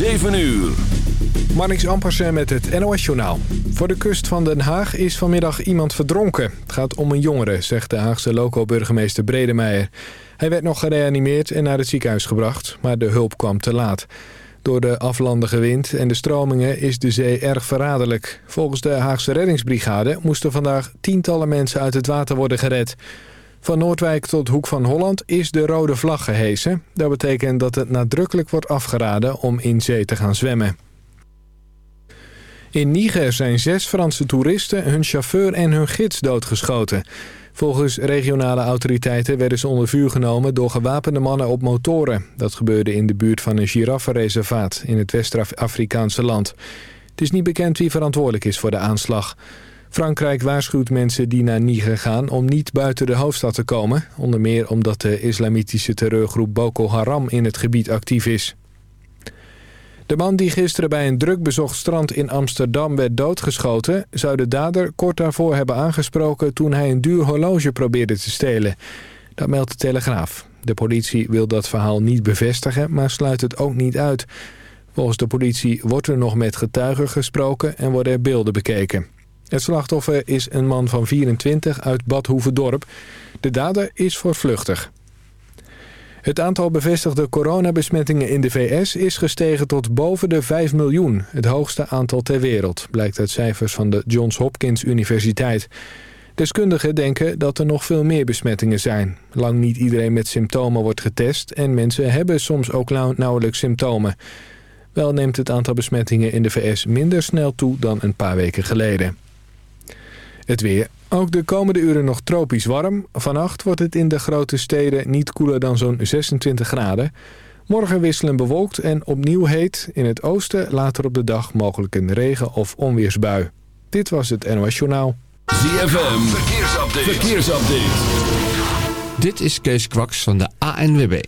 7 uur. Marnix Ampersen met het NOS Journaal. Voor de kust van Den Haag is vanmiddag iemand verdronken. Het gaat om een jongere, zegt de Haagse loco-burgemeester Bredemeijer. Hij werd nog gereanimeerd en naar het ziekenhuis gebracht, maar de hulp kwam te laat. Door de aflandige wind en de stromingen is de zee erg verraderlijk. Volgens de Haagse reddingsbrigade moesten vandaag tientallen mensen uit het water worden gered. Van Noordwijk tot Hoek van Holland is de rode vlag gehesen. Dat betekent dat het nadrukkelijk wordt afgeraden om in zee te gaan zwemmen. In Niger zijn zes Franse toeristen, hun chauffeur en hun gids doodgeschoten. Volgens regionale autoriteiten werden ze onder vuur genomen door gewapende mannen op motoren. Dat gebeurde in de buurt van een giraffenreservaat in het West-Afrikaanse land. Het is niet bekend wie verantwoordelijk is voor de aanslag. Frankrijk waarschuwt mensen die naar Niger gaan om niet buiten de hoofdstad te komen. Onder meer omdat de islamitische terreurgroep Boko Haram in het gebied actief is. De man die gisteren bij een druk bezocht strand in Amsterdam werd doodgeschoten... zou de dader kort daarvoor hebben aangesproken toen hij een duur horloge probeerde te stelen. Dat meldt de Telegraaf. De politie wil dat verhaal niet bevestigen, maar sluit het ook niet uit. Volgens de politie wordt er nog met getuigen gesproken en worden er beelden bekeken. Het slachtoffer is een man van 24 uit Bad Hoeverdorp. De dader is voortvluchtig. Het aantal bevestigde coronabesmettingen in de VS is gestegen tot boven de 5 miljoen. Het hoogste aantal ter wereld, blijkt uit cijfers van de Johns Hopkins Universiteit. Deskundigen denken dat er nog veel meer besmettingen zijn. Lang niet iedereen met symptomen wordt getest... en mensen hebben soms ook nauwelijks symptomen. Wel neemt het aantal besmettingen in de VS minder snel toe dan een paar weken geleden. Het weer. Ook de komende uren nog tropisch warm. Vannacht wordt het in de grote steden niet koeler dan zo'n 26 graden. Morgen wisselen bewolkt en opnieuw heet. In het oosten later op de dag mogelijk een regen- of onweersbui. Dit was het NOS Journaal. ZFM, verkeersupdate. verkeersupdate. Dit is Kees Kwaks van de ANWB.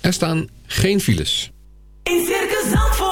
Er staan geen files. In Circus Zandvoort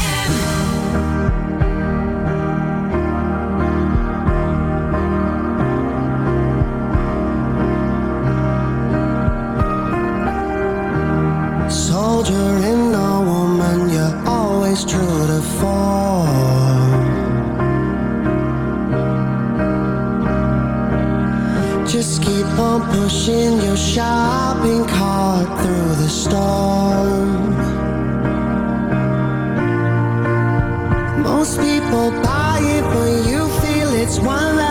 Most people buy it, but you feel it's one.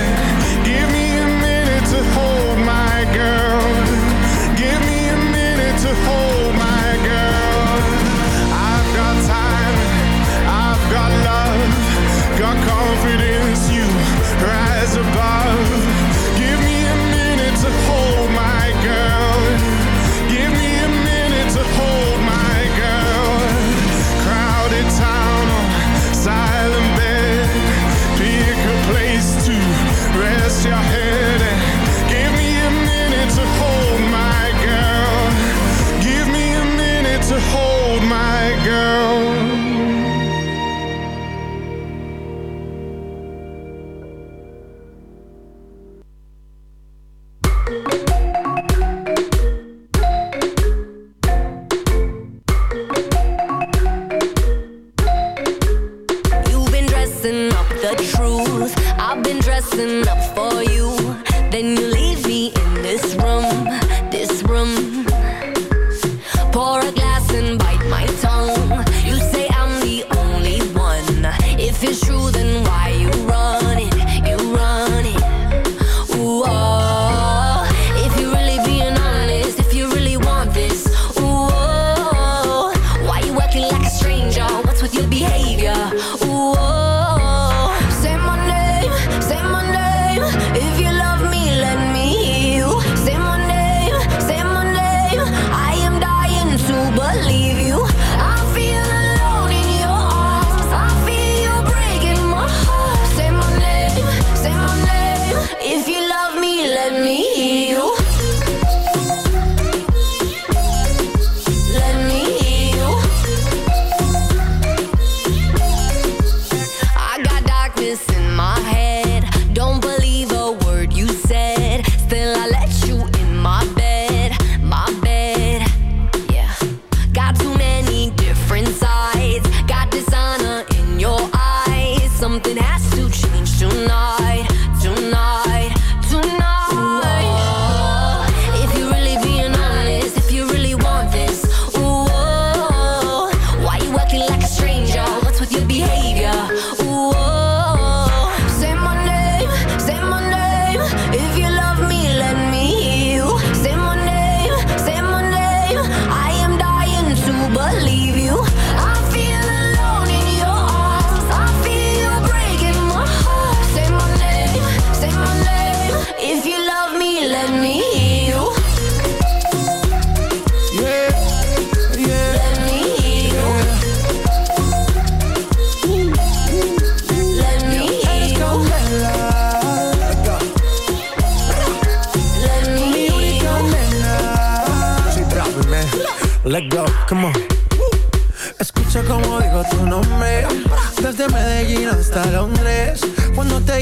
above. something has to change tonight. Escucha como digo tu nombre. Desde Medellín hasta Londres. Cuando te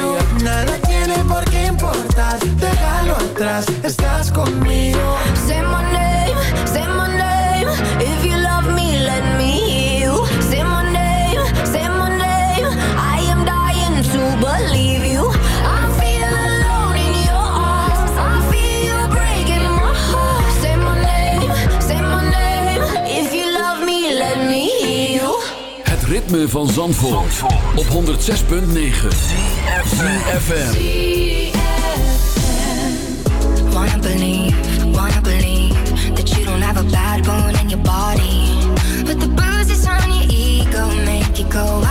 Nada tiene por qué importar, déjalo atrás, estás conmigo Say my name, say my name. If you love me, ritme van Zandvoort, op 106.9 FM. Wanna believe, wanna believe that you don't have a bad bone in your body. But the bruises on your ego make you go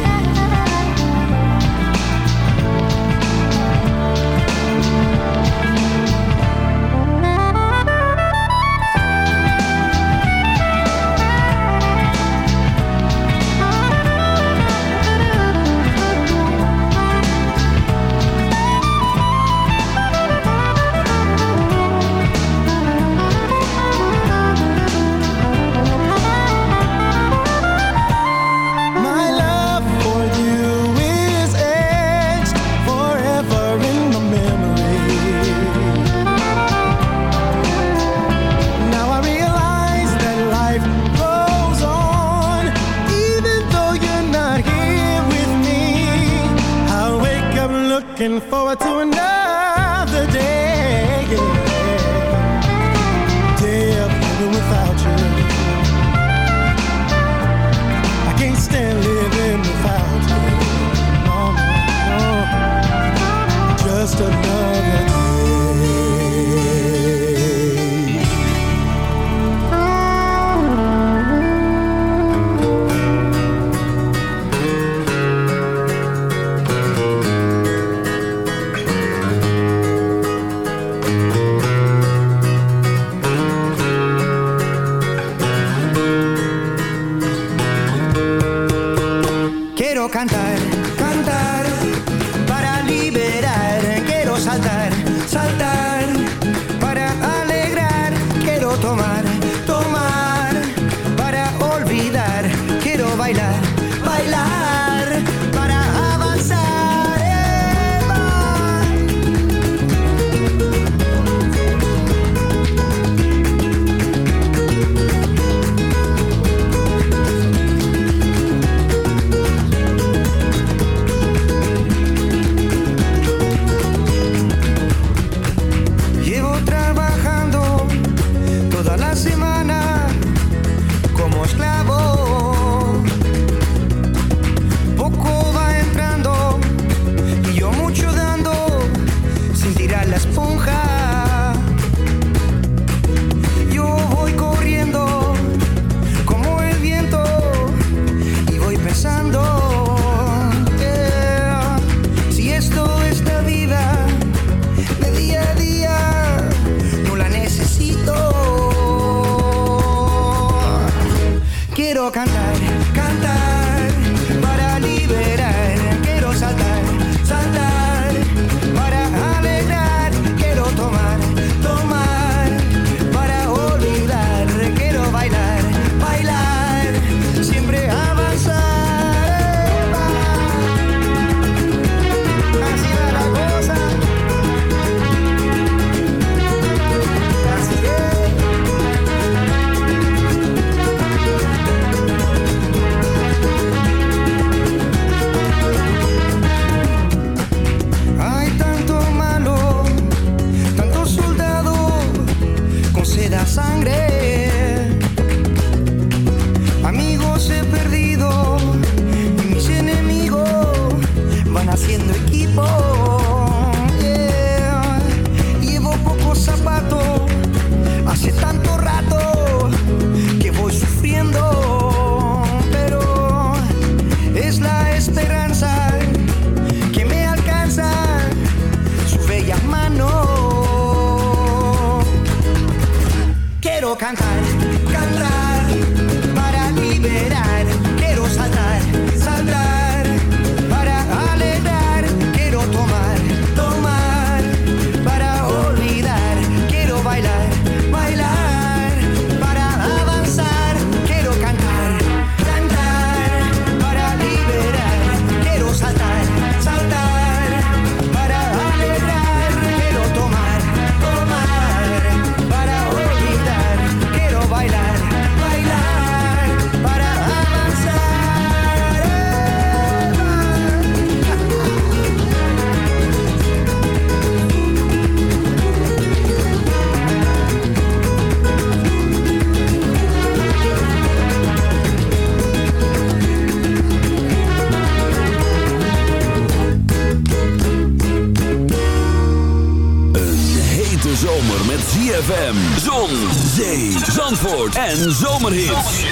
En zomerhits.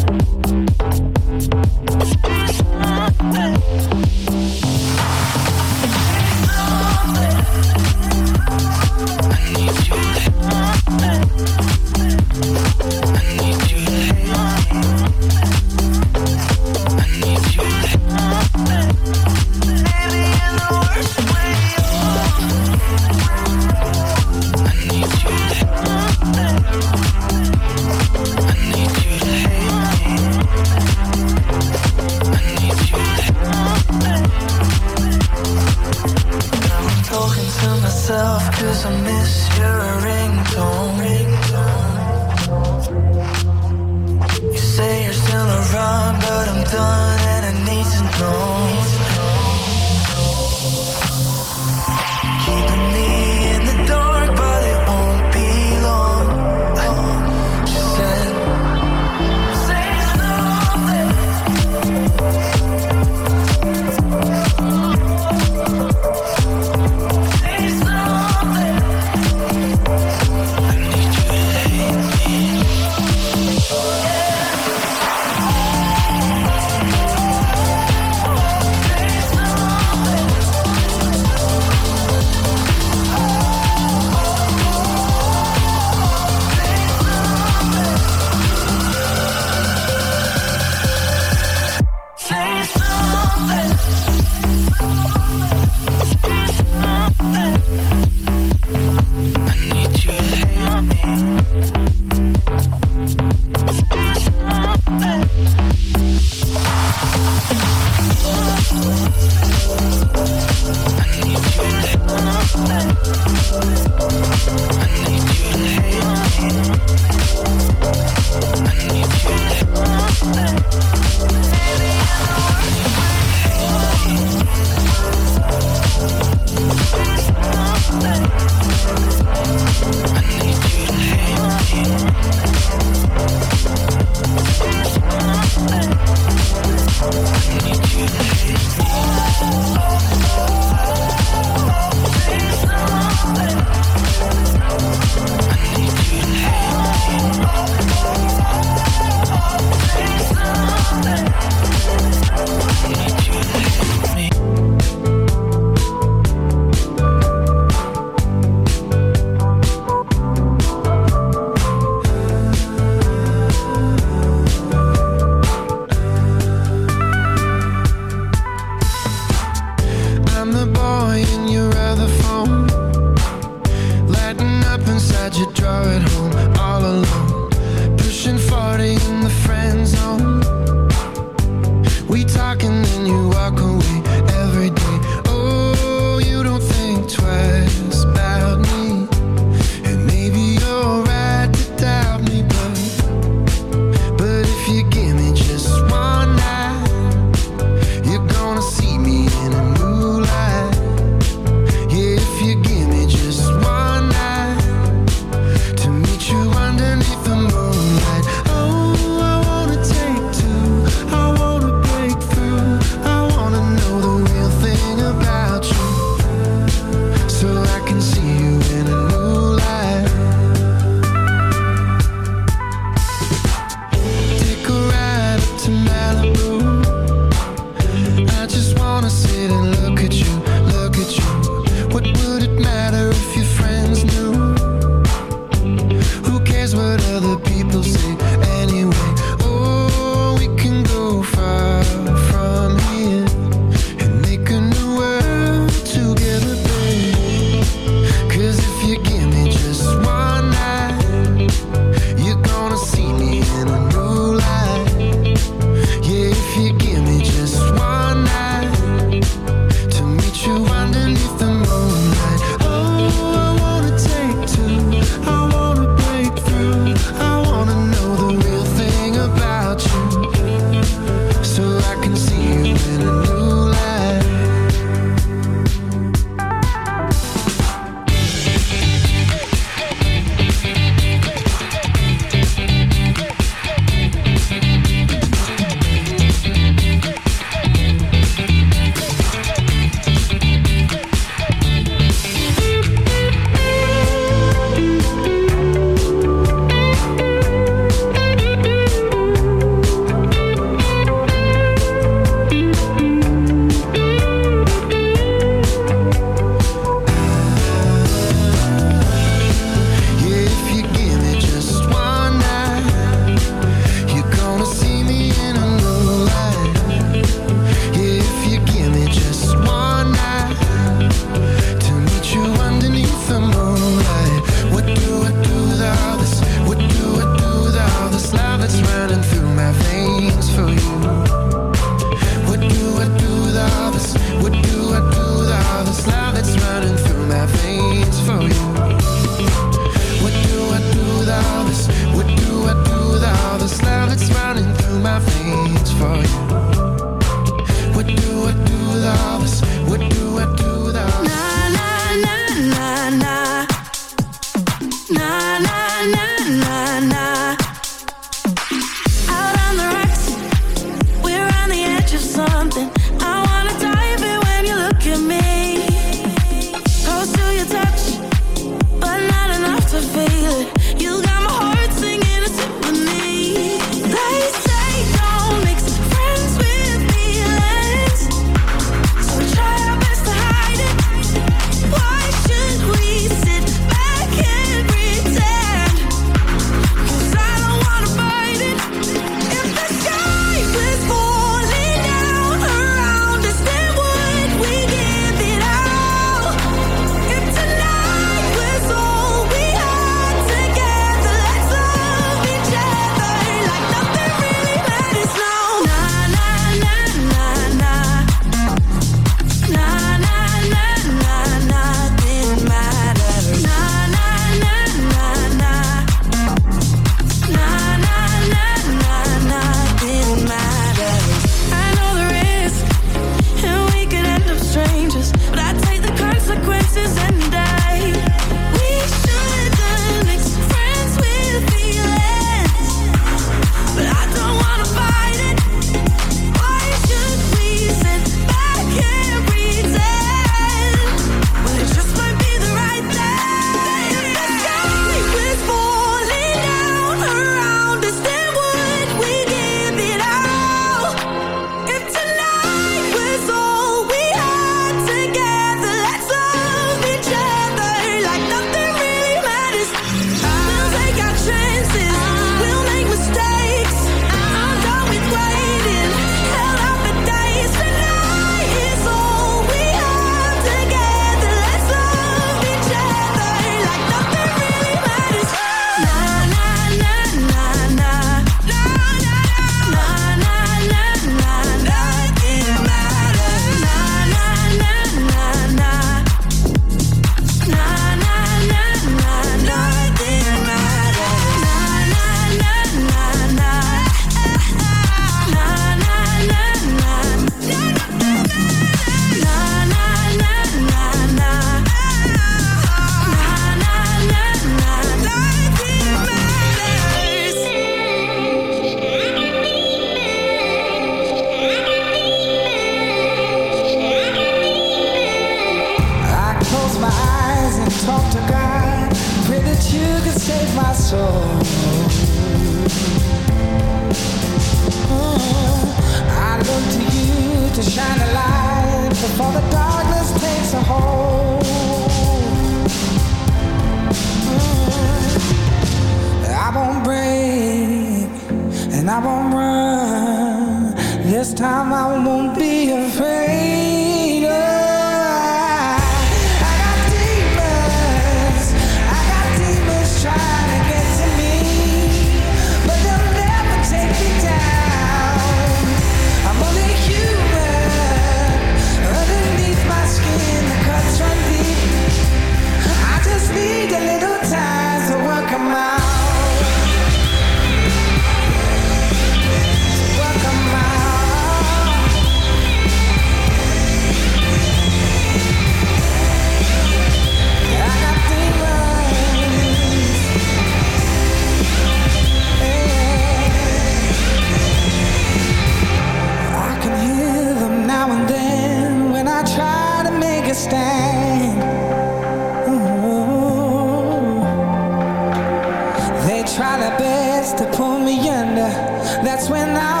that's when I